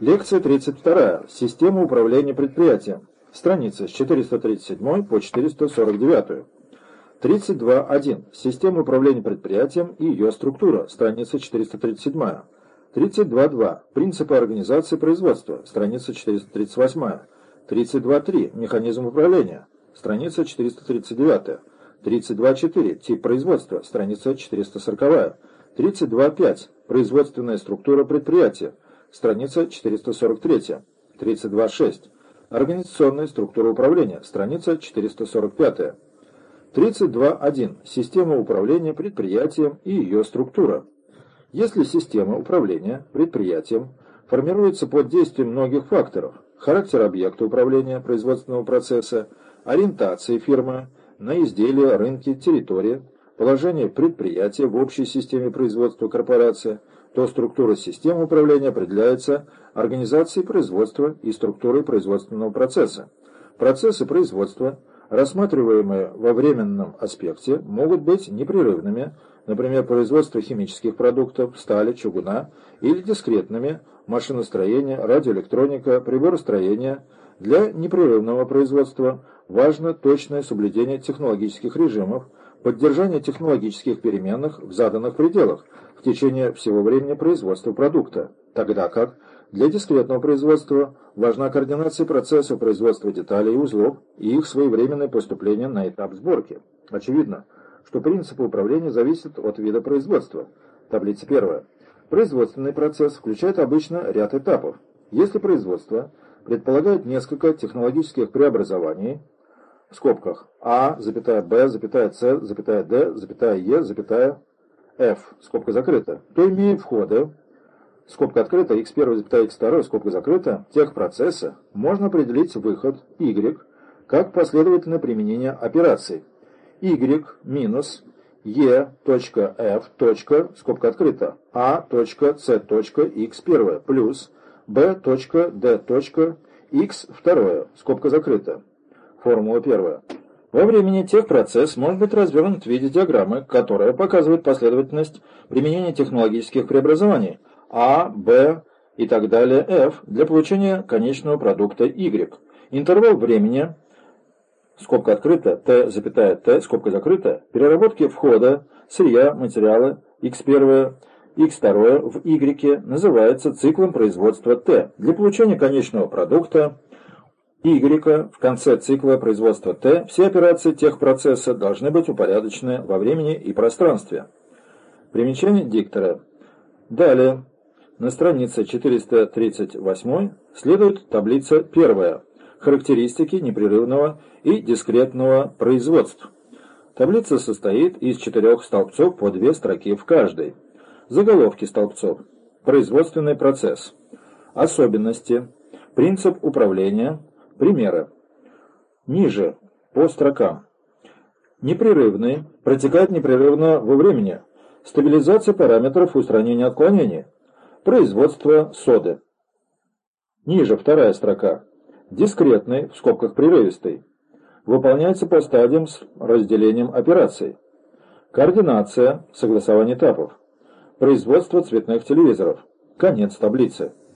Лекция 32. Система управления предприятием. Страница с 437 по 449. 32.1. Система управления предприятием и ее структура. Страница 437. 32.2. Принципы организации производства. Страница 438. 32.3. Механизм управления. Страница 439. 32.4. Тип производства. Страница 440. 32.5. Производственная структура предприятия. Страница 443. 32.6. Организационная структура управления. Страница 445. 32.1. Система управления предприятием и ее структура. Если система управления предприятием формируется под действием многих факторов, характер объекта управления производственного процесса, ориентации фирмы на изделия, рынки, территории, положение предприятия в общей системе производства корпорации, то структура системы управления определяется организацией производства и структурой производственного процесса. Процессы производства, рассматриваемые во временном аспекте, могут быть непрерывными, например, производство химических продуктов, стали, чугуна, или дискретными, машиностроение, радиоэлектроника, приборостроение. Для непрерывного производства важно точное соблюдение технологических режимов, поддержание технологических переменных в заданных пределах в течение всего времени производства продукта, тогда как для дискретного производства важна координация процесса производства деталей и узлов и их своевременное поступление на этап сборки. Очевидно, что принципы управления зависят от вида производства. Таблица первая. Производственный процесс включает обычно ряд этапов. Если производство предполагает несколько технологических преобразований, в скобках. А, запятая Б, запятая С, запятая Д, запятая Е, запятая F, скобка закрыта, то имея входы, скобка открыта, x1, запятая x2, скобка закрыта, тех процесса, можно определить выход Y как последовательное применение операций. Y минус E, F, скобка открыта, A, C, X1 плюс B, D, X2, скобка закрыта. Формула первая. Во времени техпроцесс может быть развернут в виде диаграммы, которая показывает последовательность применения технологических преобразований А, Б и так далее F для получения конечного продукта Y. Интервал времени, скобка открыта, T, запятая T, скобка закрыта, переработки входа, сырья, материала, X1, X2 в Y называется циклом производства T. Для получения конечного продукта Y в конце цикла производства Т все операции техпроцесса должны быть упорядочены во времени и пространстве. Примечание диктора. Далее, на странице 438 следует таблица первая. Характеристики непрерывного и дискретного производств. Таблица состоит из четырех столбцов по две строки в каждой. Заголовки столбцов. Производственный процесс. Особенности. Принцип управления Примеры. Ниже, по строкам. Непрерывный, протекает непрерывно во времени. Стабилизация параметров устранения отклонений. Производство соды. Ниже, вторая строка. Дискретный, в скобках прерывистый. Выполняется по стадиям с разделением операций. Координация, согласование этапов. Производство цветных телевизоров. Конец таблицы.